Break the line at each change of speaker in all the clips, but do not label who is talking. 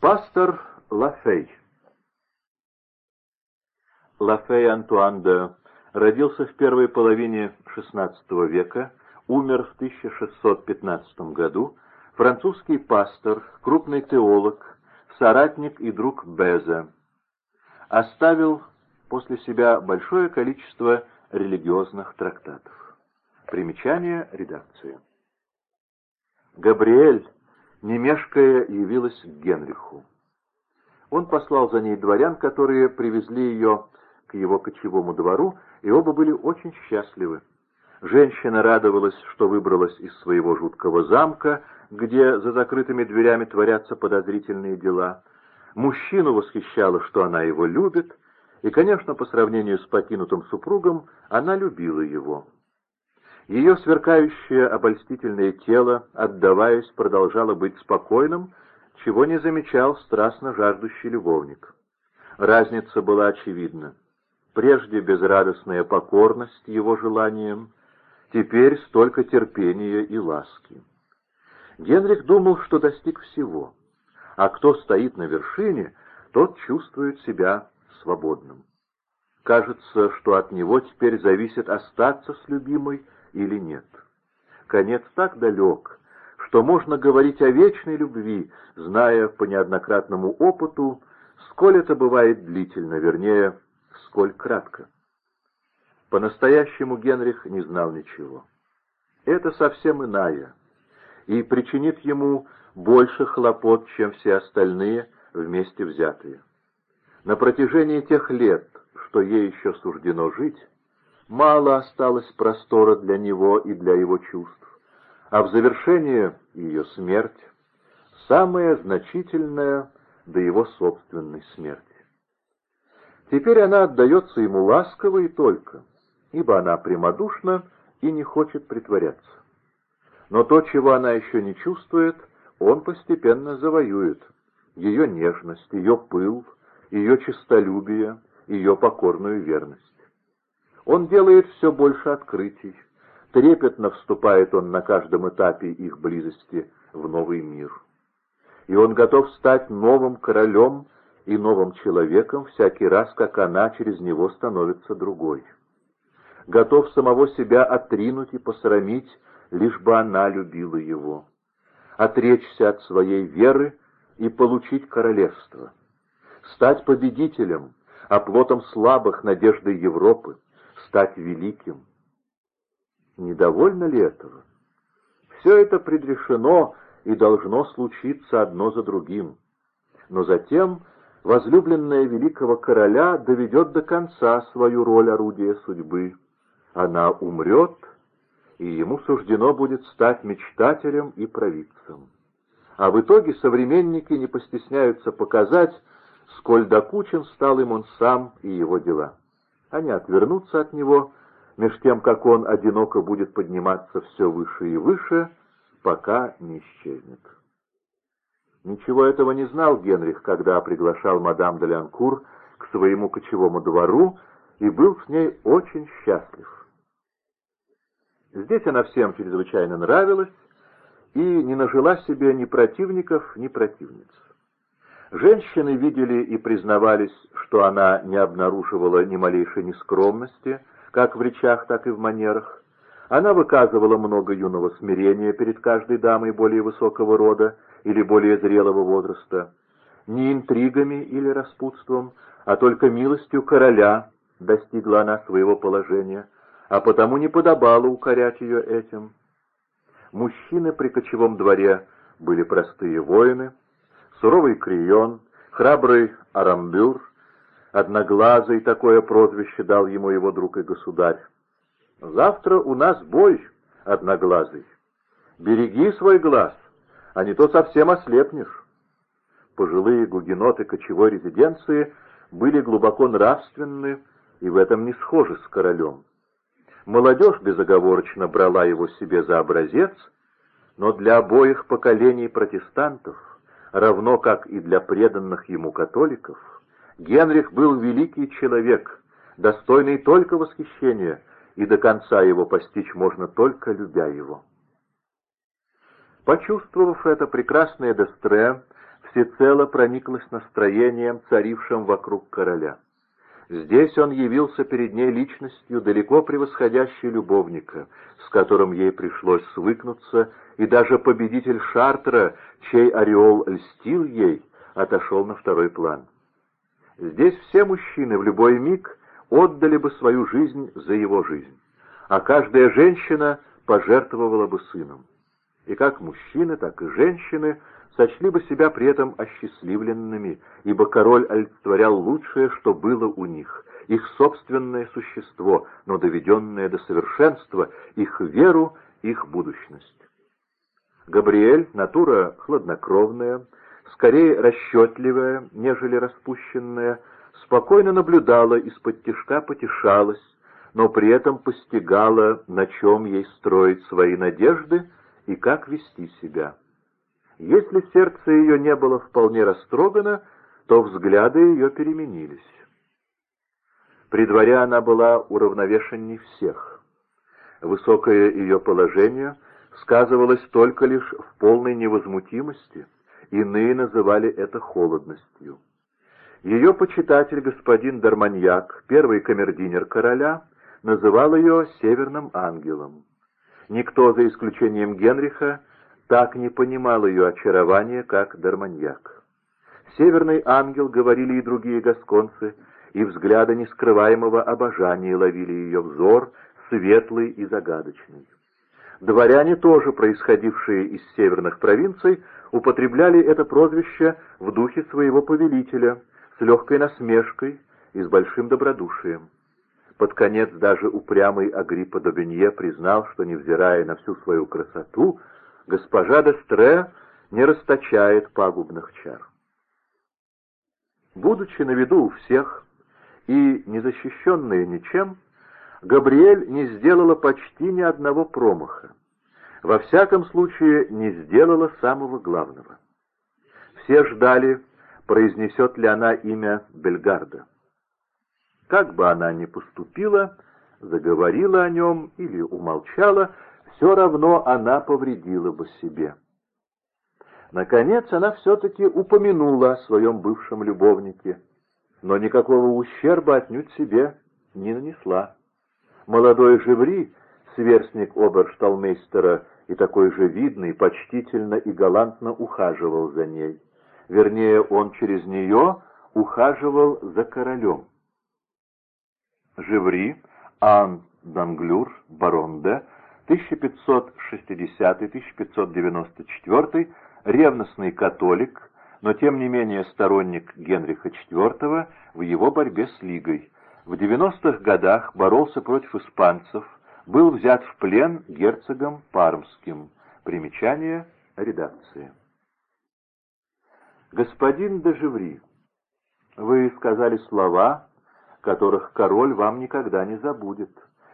Пастор Лафей Лафей Антуан де родился в первой половине XVI века, умер в 1615 году, французский пастор, крупный теолог, соратник и друг Беза. Оставил после себя большое количество религиозных трактатов. Примечание редакции. Габриэль, не мешкая, явилась к Генриху. Он послал за ней дворян, которые привезли ее к его кочевому двору, и оба были очень счастливы. Женщина радовалась, что выбралась из своего жуткого замка, где за закрытыми дверями творятся подозрительные дела. Мужчину восхищало, что она его любит, и, конечно, по сравнению с покинутым супругом, она любила его. Ее сверкающее обольстительное тело, отдаваясь, продолжало быть спокойным, чего не замечал страстно жаждущий любовник. Разница была очевидна. Прежде безрадостная покорность его желаниям, теперь столько терпения и ласки. Генрих думал, что достиг всего, а кто стоит на вершине, тот чувствует себя свободным. Кажется, что от него теперь зависит остаться с любимой или нет. Конец так далек, что можно говорить о вечной любви, зная по неоднократному опыту, сколь это бывает длительно, вернее, сколь кратко. По-настоящему Генрих не знал ничего. Это совсем иная, и причинит ему больше хлопот, чем все остальные вместе взятые. На протяжении тех лет, что ей еще суждено жить, мало осталось простора для него и для его чувств, а в завершение ее смерть, самая значительная до его собственной смерти. Теперь она отдается ему ласково и только, ибо она прямодушна и не хочет притворяться. Но то, чего она еще не чувствует, он постепенно завоюет. Ее нежность, ее пыл, ее честолюбие, ее покорную верность. Он делает все больше открытий. Трепетно вступает он на каждом этапе их близости в новый мир. И он готов стать новым королем и новым человеком всякий раз, как она через него становится другой. Готов самого себя отринуть и посрамить, лишь бы она любила его. Отречься от своей веры и получить королевство. Стать победителем, оплотом слабых надеждой Европы, стать великим. Недовольно ли этого? Все это предрешено и должно случиться одно за другим. Но затем возлюбленная великого короля доведет до конца свою роль орудия судьбы. Она умрет, и ему суждено будет стать мечтателем и провидцем. А в итоге современники не постесняются показать, сколь докучен стал им он сам и его дела. Они отвернутся от него, меж тем, как он одиноко будет подниматься все выше и выше, пока не исчезнет. Ничего этого не знал Генрих, когда приглашал мадам де Лянкур к своему кочевому двору и был с ней очень счастлив. Здесь она всем чрезвычайно нравилась и не нажила себе ни противников, ни противниц. Женщины видели и признавались, что она не обнаруживала ни малейшей нескромности, как в речах, так и в манерах. Она выказывала много юного смирения перед каждой дамой более высокого рода или более зрелого возраста. Не интригами или распутством, а только милостью короля достигла она своего положения, а потому не подобало укорять ее этим. Мужчины при кочевом дворе были простые воины, суровый Крион, храбрый Арамбюр, одноглазый такое прозвище дал ему его друг и государь. «Завтра у нас бой, одноглазый. Береги свой глаз, а не то совсем ослепнешь». Пожилые гугеноты кочевой резиденции были глубоко нравственны и в этом не схожи с королем. Молодежь безоговорочно брала его себе за образец, но для обоих поколений протестантов равно как и для преданных ему католиков, Генрих был великий человек, достойный только восхищения, и до конца его постичь можно только любя его. Почувствовав это, прекрасная Дестре всецело прониклась настроением, царившим вокруг короля. Здесь он явился перед ней личностью, далеко превосходящей любовника, с которым ей пришлось свыкнуться, и даже победитель Шартера, чей ореол льстил ей, отошел на второй план. Здесь все мужчины в любой миг отдали бы свою жизнь за его жизнь, а каждая женщина пожертвовала бы сыном. И как мужчины, так и женщины сочли бы себя при этом осчастливленными, ибо король олицетворял лучшее, что было у них, их собственное существо, но доведенное до совершенства, их веру, их будущность. Габриэль, натура хладнокровная, скорее расчетливая, нежели распущенная, спокойно наблюдала, из-под тишка потешалась, но при этом постигала, на чем ей строить свои надежды и как вести себя. Если сердце ее не было вполне растрогано, то взгляды ее переменились. При дворе она была уравновешенней всех. Высокое ее положение сказывалось только лишь в полной невозмутимости, иные называли это холодностью. Ее почитатель господин Дарманьяк, первый камердинер короля, называл ее «северным ангелом». Никто, за исключением Генриха, так не понимал ее очарования, как Дарманьяк. «Северный ангел», — говорили и другие гасконцы, и взгляды нескрываемого обожания ловили ее взор, светлый и загадочный. Дворяне, тоже происходившие из северных провинций, употребляли это прозвище в духе своего повелителя, с легкой насмешкой и с большим добродушием. Под конец даже упрямый Агриппа Добенье признал, что, невзирая на всю свою красоту, госпожа Дестре не расточает пагубных чар. Будучи на виду у всех и незащищенная ничем, Габриэль не сделала почти ни одного промаха. Во всяком случае, не сделала самого главного. Все ждали, произнесет ли она имя Бельгарда. Как бы она ни поступила, заговорила о нем или умолчала, все равно она повредила бы себе. Наконец она все-таки упомянула о своем бывшем любовнике, но никакого ущерба отнюдь себе не нанесла. Молодой Живри, сверстник обершталмейстера и такой же видный, почтительно и галантно ухаживал за ней. Вернее, он через нее ухаживал за королем. Живри, Ан Данглюр, барон Д., 1560-1594, ревностный католик, но тем не менее сторонник Генриха IV в его борьбе с Лигой. В 90-х годах боролся против испанцев, был взят в плен герцогом Пармским. Примечание редакции. «Господин Дежеври, вы сказали слова, которых король вам никогда не забудет»,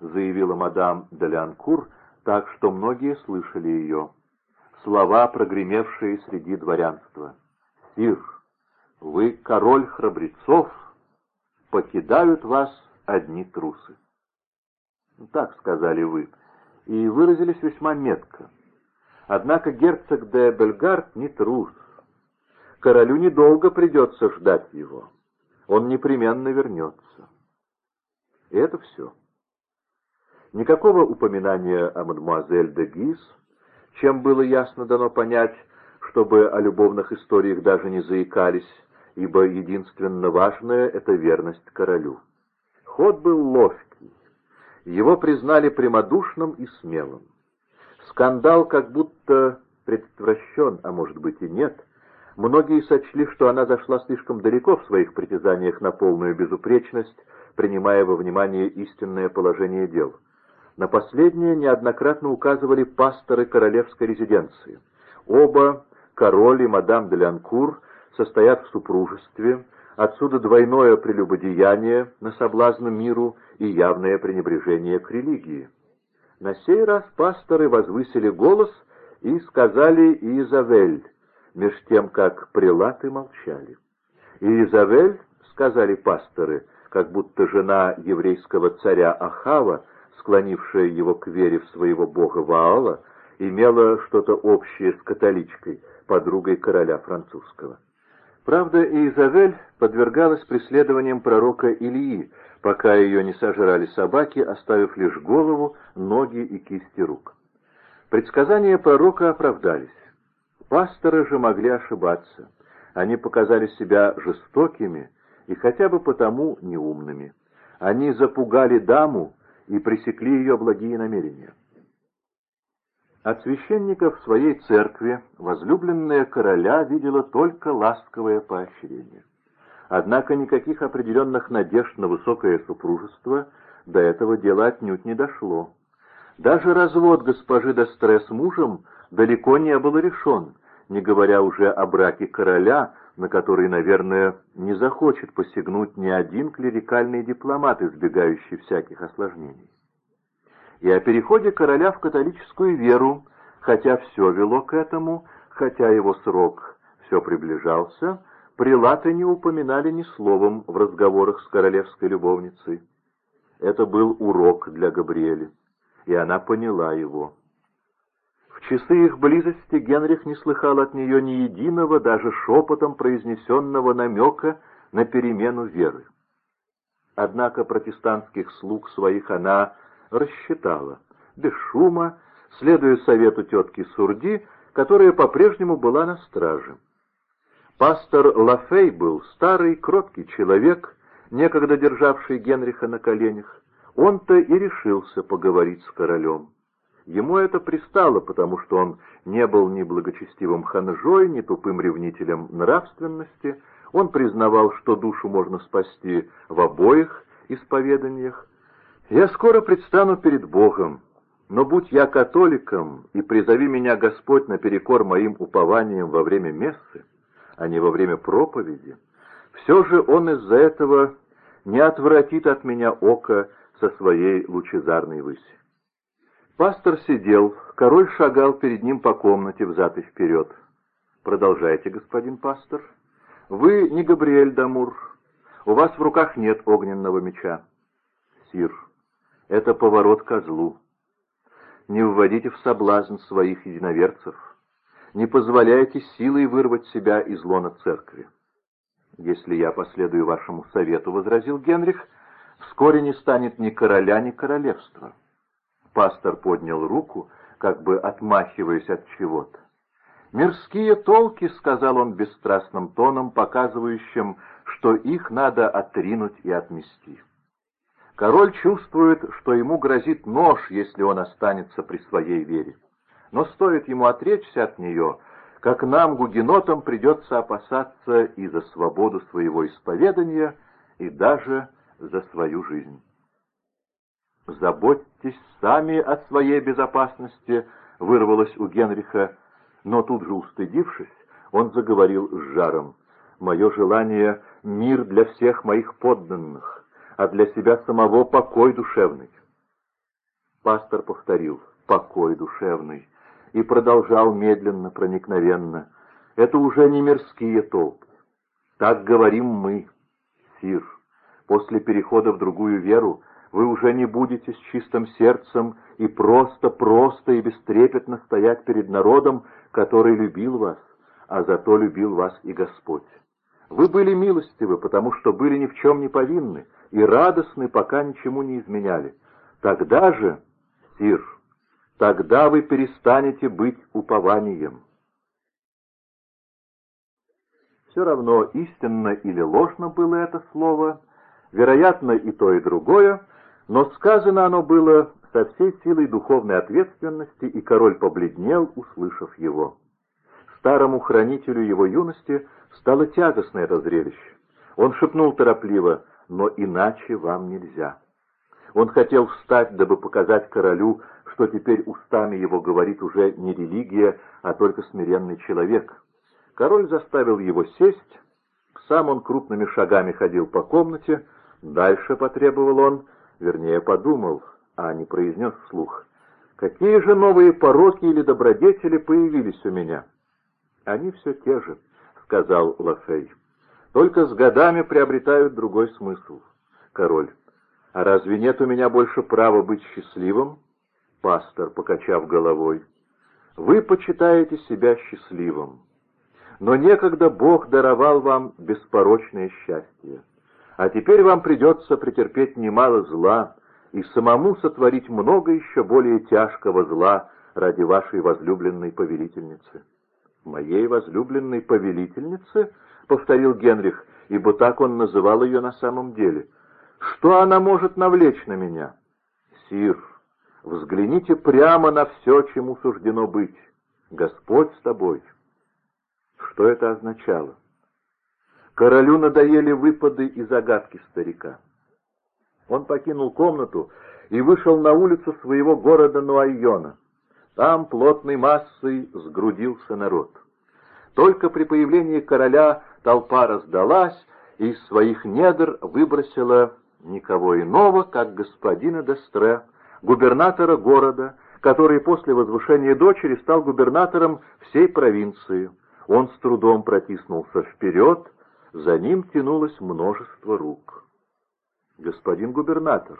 заявила мадам Делянкур, так что многие слышали ее. Слова, прогремевшие среди дворянства. «Сир, вы король храбрецов, покидают вас одни трусы». Так сказали вы, и выразились весьма метко. Однако герцог де Бельгард не трус. Королю недолго придется ждать его. Он непременно вернется. И это все. Никакого упоминания о мадемуазель де Гиз, чем было ясно дано понять, чтобы о любовных историях даже не заикались, ибо единственно важное — это верность королю. Ход был ловкий. Его признали прямодушным и смелым. Скандал как будто предотвращен, а может быть и нет. Многие сочли, что она зашла слишком далеко в своих притязаниях на полную безупречность, принимая во внимание истинное положение дел. На последнее неоднократно указывали пасторы королевской резиденции. Оба, король и мадам де Лянкур, состоят в супружестве, отсюда двойное прелюбодеяние на соблазн миру и явное пренебрежение к религии. На сей раз пасторы возвысили голос и сказали «Изавель», меж тем, как прилаты молчали. «Изавель», — сказали пасторы, как будто жена еврейского царя Ахава, склонившая его к вере в своего бога Ваала, имела что-то общее с католичкой, подругой короля французского. Правда, Изавель подвергалась преследованиям пророка Ильи, пока ее не сожрали собаки, оставив лишь голову, ноги и кисти рук. Предсказания пророка оправдались. Пасторы же могли ошибаться. Они показали себя жестокими и хотя бы потому неумными. Они запугали даму и пресекли ее благие намерения. От священников своей церкви возлюбленная короля видела только ласковое поощрение. Однако никаких определенных надежд на высокое супружество до этого дела отнюдь не дошло. Даже развод госпожи Дестре с мужем далеко не был решен, не говоря уже о браке короля, на который, наверное, не захочет посягнуть ни один клерикальный дипломат, избегающий всяких осложнений. И о переходе короля в католическую веру, хотя все вело к этому, хотя его срок все приближался, прилаты не упоминали ни словом в разговорах с королевской любовницей. Это был урок для Габриэли, и она поняла его. Часы их близости Генрих не слыхал от нее ни единого, даже шепотом произнесенного намека на перемену веры. Однако протестантских слуг своих она рассчитала, без шума, следуя совету тетки Сурди, которая по-прежнему была на страже. Пастор Лафей был старый, кроткий человек, некогда державший Генриха на коленях. Он-то и решился поговорить с королем. Ему это пристало, потому что он не был ни благочестивым ханжой, ни тупым ревнителем нравственности. Он признавал, что душу можно спасти в обоих исповеданиях. «Я скоро предстану перед Богом, но будь я католиком, и призови меня Господь наперекор моим упованиям во время мессы, а не во время проповеди, все же он из-за этого не отвратит от меня око со своей лучезарной выси. Пастор сидел, король шагал перед ним по комнате взад и вперед. «Продолжайте, господин пастор. Вы не Габриэль Дамур. У вас в руках нет огненного меча. Сир, это поворот козлу. Не вводите в соблазн своих единоверцев не позволяйте силой вырвать себя из лона церкви. «Если я последую вашему совету», — возразил Генрих, — «вскоре не станет ни короля, ни королевства». Пастор поднял руку, как бы отмахиваясь от чего-то. «Мирские толки», — сказал он бесстрастным тоном, показывающим, что их надо отринуть и отмести. Король чувствует, что ему грозит нож, если он останется при своей вере но стоит ему отречься от нее, как нам, гугенотам, придется опасаться и за свободу своего исповедания, и даже за свою жизнь. «Заботьтесь сами о своей безопасности», — вырвалось у Генриха, но тут же устыдившись, он заговорил с жаром. «Мое желание — мир для всех моих подданных, а для себя самого покой душевный». Пастор повторил «покой душевный», и продолжал медленно, проникновенно. «Это уже не мирские толки. Так говорим мы, Сир. После перехода в другую веру вы уже не будете с чистым сердцем и просто-просто и бестрепетно стоять перед народом, который любил вас, а зато любил вас и Господь. Вы были милостивы, потому что были ни в чем не повинны, и радостны, пока ничему не изменяли. Тогда же, Сир, Тогда вы перестанете быть упованием. Все равно, истинно или ложно было это слово, вероятно, и то, и другое, но сказано оно было со всей силой духовной ответственности, и король побледнел, услышав его. Старому хранителю его юности стало тягостное это зрелище. Он шепнул торопливо, «Но иначе вам нельзя». Он хотел встать, дабы показать королю, что теперь устами его говорит уже не религия, а только смиренный человек. Король заставил его сесть, сам он крупными шагами ходил по комнате, дальше потребовал он, вернее подумал, а не произнес вслух. «Какие же новые пороки или добродетели появились у меня?» «Они все те же», — сказал Лафей. «Только с годами приобретают другой смысл». Король. «А разве нет у меня больше права быть счастливым?» Пастор, покачав головой. «Вы почитаете себя счастливым. но некогда Бог даровал вам беспорочное счастье. А теперь вам придется претерпеть немало зла и самому сотворить много еще более тяжкого зла ради вашей возлюбленной повелительницы». «Моей возлюбленной повелительницы?» — повторил Генрих, ибо так он называл ее на самом деле. «Что она может навлечь на меня?» «Сир, взгляните прямо на все, чему суждено быть. Господь с тобой». Что это означало? Королю надоели выпады и загадки старика. Он покинул комнату и вышел на улицу своего города Нуайона. Там плотной массой сгрудился народ. Только при появлении короля толпа раздалась и из своих недр выбросила никого иного, как господина Дестре, губернатора города, который после возвышения дочери стал губернатором всей провинции. Он с трудом протиснулся вперед, за ним тянулось множество рук. «Господин губернатор,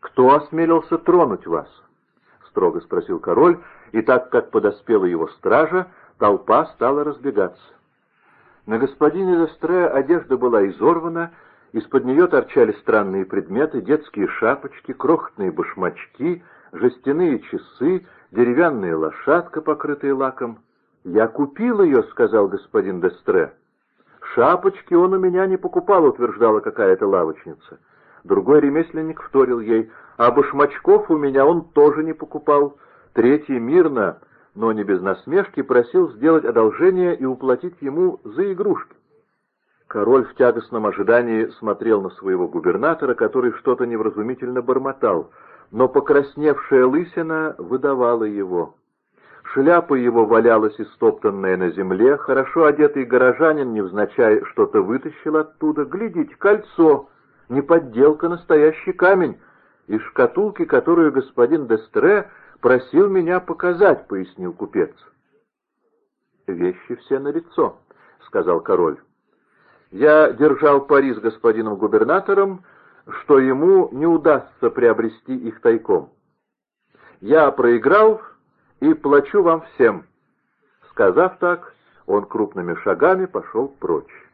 кто осмелился тронуть вас?» — строго спросил король, и так как подоспела его стража, толпа стала разбегаться. На господине Лестре одежда была изорвана, из-под нее торчали странные предметы, детские шапочки, крохотные башмачки, жестяные часы, деревянная лошадка, покрытая лаком. «Я купил ее», — сказал господин Дестре. «Шапочки он у меня не покупал», — утверждала какая-то лавочница. Другой ремесленник вторил ей, «А башмачков у меня он тоже не покупал». Третий мирно, но не без насмешки, просил сделать одолжение и уплатить ему за игрушки. Король в тягостном ожидании смотрел на своего губернатора, который что-то невразумительно бормотал, но покрасневшая лысина выдавала его. Шляпа его валялась истоптанная на земле, хорошо одетый горожанин невзначай что-то вытащил оттуда. Глядите, кольцо, не подделка, настоящий камень, из шкатулки, которую господин Дестре просил меня показать, — пояснил купец. «Вещи все на лицо, сказал король. «Я держал пари с господином губернатором, что ему не удастся приобрести их тайком. Я проиграл и плачу вам всем». Сказав так, он крупными шагами пошел прочь.